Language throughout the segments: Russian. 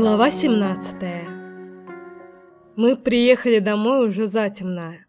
Глава 17 Мы приехали домой уже затемно.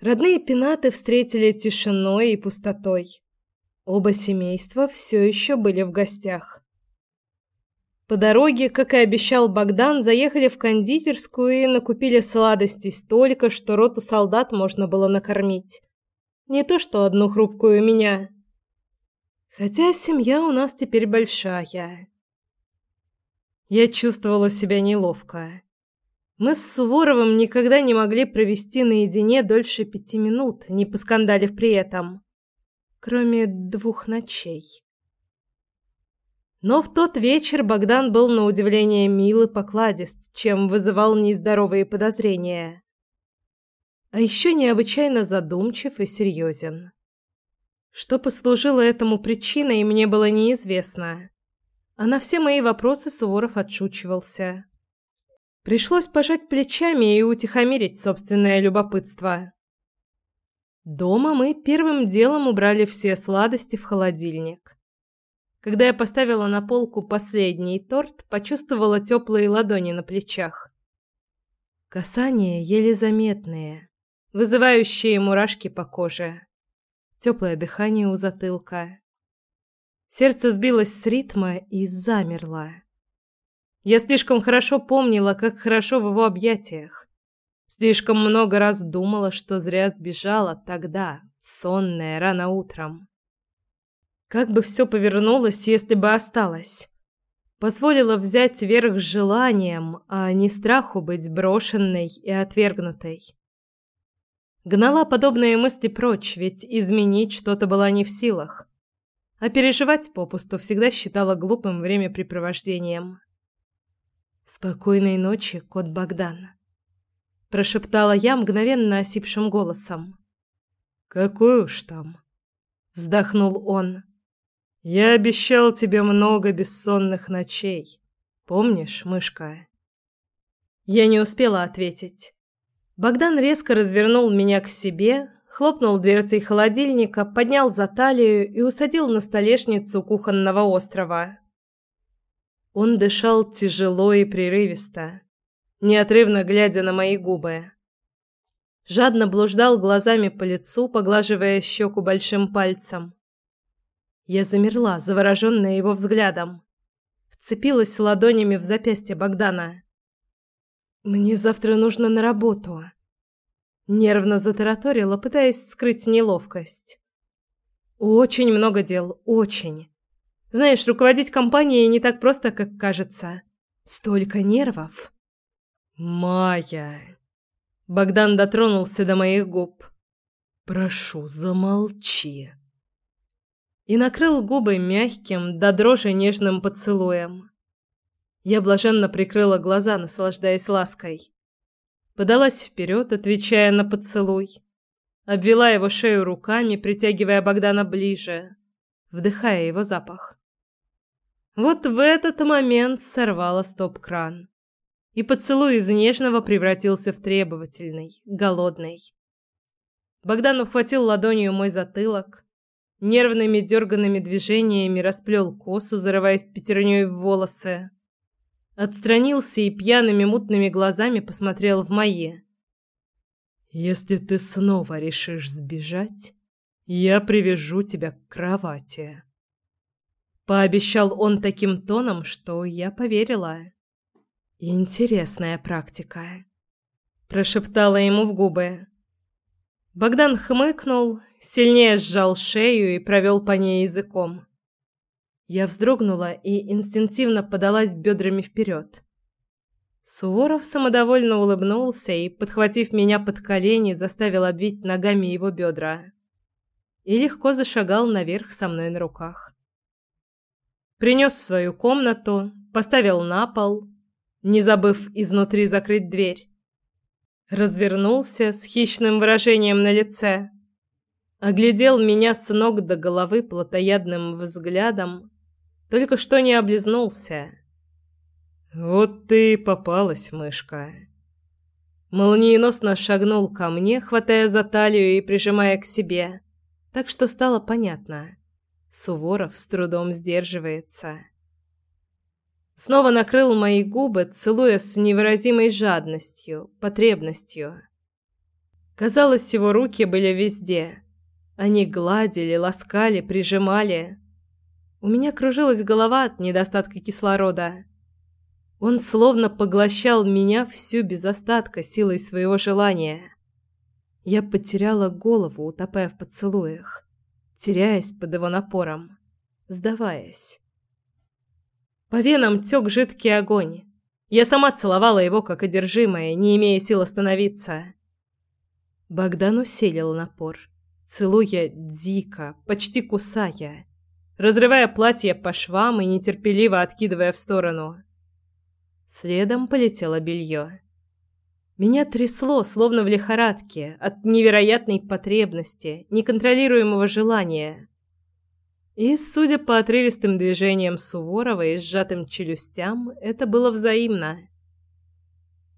Родные пенаты встретили тишиной и пустотой. Оба семейства все еще были в гостях. По дороге, как и обещал Богдан, заехали в кондитерскую и накупили сладостей столько, что роту солдат можно было накормить. Не то что одну хрупкую меня. Хотя семья у нас теперь большая. Я чувствовала себя неловко. Мы с Суворовым никогда не могли провести наедине дольше пяти минут, не поскандалив при этом. Кроме двух ночей. Но в тот вечер Богдан был на удивление мил и покладист, чем вызывал нездоровые подозрения. А еще необычайно задумчив и серьезен. Что послужило этому причиной, мне было неизвестно а на все мои вопросы Суворов отшучивался. Пришлось пожать плечами и утихомирить собственное любопытство. Дома мы первым делом убрали все сладости в холодильник. Когда я поставила на полку последний торт, почувствовала теплые ладони на плечах. Касания еле заметные, вызывающие мурашки по коже. Теплое дыхание у затылка. Сердце сбилось с ритма и замерло. Я слишком хорошо помнила, как хорошо в его объятиях. Слишком много раз думала, что зря сбежала тогда, сонная, рано утром. Как бы все повернулось, если бы осталась. Позволила взять верх желанием, а не страху быть брошенной и отвергнутой. Гнала подобные мысли прочь, ведь изменить что-то была не в силах а переживать попусту всегда считала глупым времяпрепровождением. «Спокойной ночи, кот Богдан», – прошептала я мгновенно осипшим голосом. «Какой уж там», – вздохнул он. «Я обещал тебе много бессонных ночей. Помнишь, мышка?» Я не успела ответить. Богдан резко развернул меня к себе, хлопнул дверцей холодильника, поднял за талию и усадил на столешницу кухонного острова. Он дышал тяжело и прерывисто, неотрывно глядя на мои губы. Жадно блуждал глазами по лицу, поглаживая щеку большим пальцем. Я замерла, завороженная его взглядом. Вцепилась ладонями в запястье Богдана. «Мне завтра нужно на работу», Нервно затараторила, пытаясь скрыть неловкость. «Очень много дел, очень. Знаешь, руководить компанией не так просто, как кажется. Столько нервов». «Майя!» Богдан дотронулся до моих губ. «Прошу, замолчи!» И накрыл губы мягким, до дрожи нежным поцелуем. Я блаженно прикрыла глаза, наслаждаясь лаской подалась вперед, отвечая на поцелуй. Обвела его шею руками, притягивая Богдана ближе, вдыхая его запах. Вот в этот момент сорвала стоп-кран. И поцелуй из нежного превратился в требовательный, голодный. Богдан ухватил ладонью мой затылок, нервными дерганными движениями расплел косу, зарываясь пятерней в волосы. Отстранился и пьяными мутными глазами посмотрел в мои. «Если ты снова решишь сбежать, я привяжу тебя к кровати». Пообещал он таким тоном, что я поверила. «Интересная практика», – прошептала ему в губы. Богдан хмыкнул, сильнее сжал шею и провел по ней языком. Я вздрогнула и инстинктивно подалась бедрами вперед. Суворов самодовольно улыбнулся и, подхватив меня под колени, заставил обвить ногами его бедра. И легко зашагал наверх со мной на руках. Принес в свою комнату, поставил на пол, не забыв изнутри закрыть дверь. Развернулся с хищным выражением на лице. Оглядел меня с ног до головы плотоядным взглядом только что не облизнулся. Вот ты и попалась, мышка. Молниеносно шагнул ко мне, хватая за талию и прижимая к себе, так что стало понятно. Суворов с трудом сдерживается. Снова накрыл мои губы, целуя с невыразимой жадностью, потребностью. Казалось, его руки были везде. Они гладили, ласкали, прижимали. У меня кружилась голова от недостатка кислорода. Он словно поглощал меня всю без остатка силой своего желания. Я потеряла голову, утопая в поцелуях, теряясь под его напором, сдаваясь. По венам тек жидкий огонь. Я сама целовала его, как одержимая, не имея сил остановиться. Богдан усилил напор, целуя дико, почти кусая, разрывая платье по швам и нетерпеливо откидывая в сторону. Следом полетело белье. Меня трясло, словно в лихорадке, от невероятной потребности, неконтролируемого желания. И, судя по отрывистым движениям Суворова и сжатым челюстям, это было взаимно.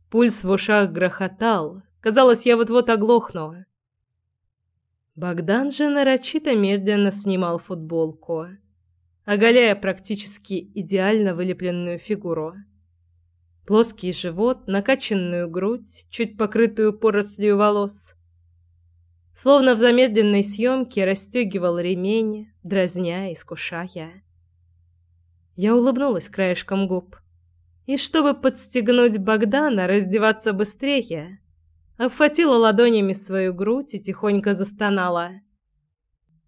Пульс в ушах грохотал. Казалось, я вот-вот оглохну. Богдан же нарочито медленно снимал футболку, оголяя практически идеально вылепленную фигуру. Плоский живот, накачанную грудь, чуть покрытую порослью волос. Словно в замедленной съемке расстегивал ремень, дразня, искушая. Я улыбнулась краешком губ. И чтобы подстегнуть Богдана раздеваться быстрее, обхватила ладонями свою грудь и тихонько застонала.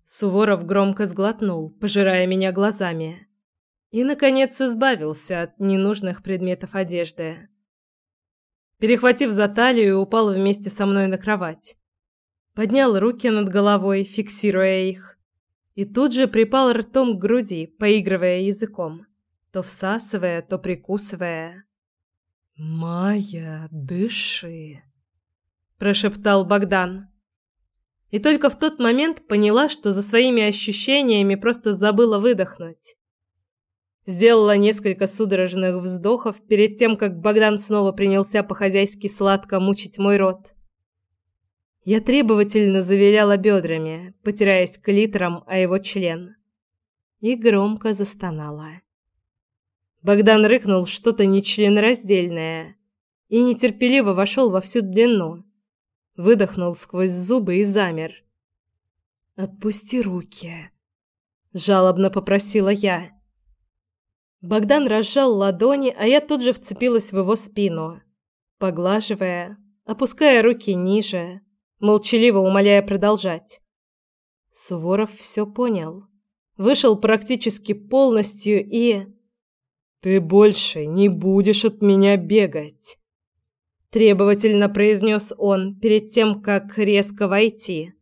Суворов громко сглотнул, пожирая меня глазами и, наконец, избавился от ненужных предметов одежды. Перехватив за талию, упал вместе со мной на кровать. Поднял руки над головой, фиксируя их, и тут же припал ртом к груди, поигрывая языком, то всасывая, то прикусывая. «Майя, дыши!» – прошептал Богдан. И только в тот момент поняла, что за своими ощущениями просто забыла выдохнуть. Сделала несколько судорожных вздохов перед тем, как Богдан снова принялся по-хозяйски сладко мучить мой рот. Я требовательно завиляла бедрами, потираясь клитором о его член. И громко застонала. Богдан рыкнул что-то нечленораздельное и нетерпеливо вошел во всю длину. Выдохнул сквозь зубы и замер. «Отпусти руки», — жалобно попросила я. Богдан разжал ладони, а я тут же вцепилась в его спину, поглаживая, опуская руки ниже, молчаливо умоляя продолжать. Суворов все понял. Вышел практически полностью и... «Ты больше не будешь от меня бегать!» Требовательно произнес он перед тем, как резко войти.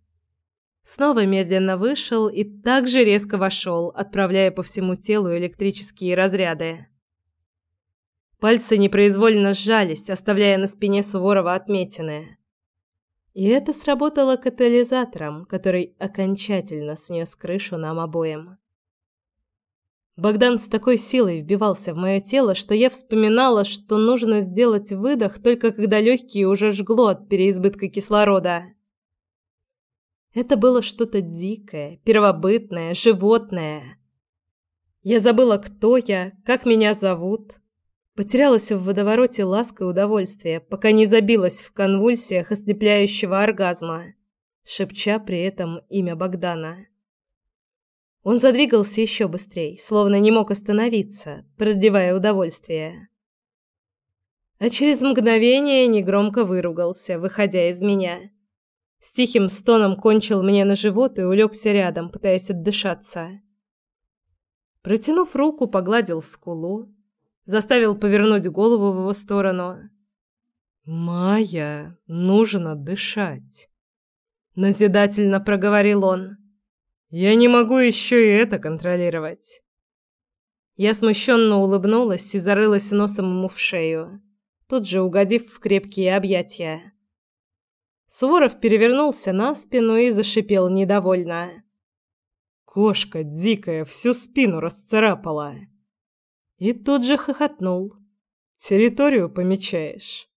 Снова медленно вышел и также резко вошел, отправляя по всему телу электрические разряды. Пальцы непроизвольно сжались, оставляя на спине Суворова отметины. И это сработало катализатором, который окончательно снес крышу нам обоим. Богдан с такой силой вбивался в мое тело, что я вспоминала, что нужно сделать выдох только когда легкие уже жгло от переизбытка кислорода. Это было что-то дикое, первобытное, животное. Я забыла, кто я, как меня зовут. Потерялась в водовороте ласк и удовольствия, пока не забилась в конвульсиях ослепляющего оргазма, шепча при этом имя Богдана. Он задвигался еще быстрее, словно не мог остановиться, продлевая удовольствие. А через мгновение негромко выругался, выходя из меня. С тихим стоном кончил мне на живот и улегся рядом, пытаясь отдышаться. Протянув руку, погладил скулу, заставил повернуть голову в его сторону. «Майя, нужно дышать», — назидательно проговорил он. «Я не могу еще и это контролировать». Я смущенно улыбнулась и зарылась носом ему в шею, тут же угодив в крепкие объятия. Суворов перевернулся на спину и зашипел недовольно. Кошка дикая всю спину расцарапала. И тут же хохотнул. Территорию помечаешь.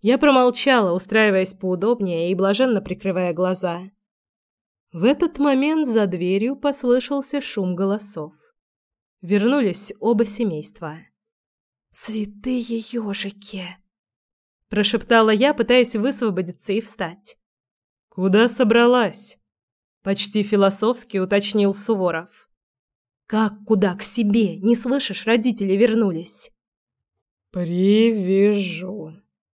Я промолчала, устраиваясь поудобнее и блаженно прикрывая глаза. В этот момент за дверью послышался шум голосов. Вернулись оба семейства. «Святые ежики!» Прошептала я, пытаясь высвободиться и встать. «Куда собралась?» Почти философски уточнил Суворов. «Как куда? К себе? Не слышишь, родители вернулись». «Привяжу»,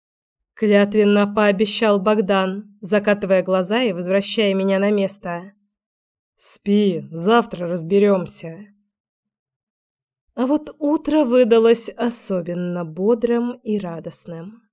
— клятвенно пообещал Богдан, закатывая глаза и возвращая меня на место. «Спи, завтра разберемся». А вот утро выдалось особенно бодрым и радостным.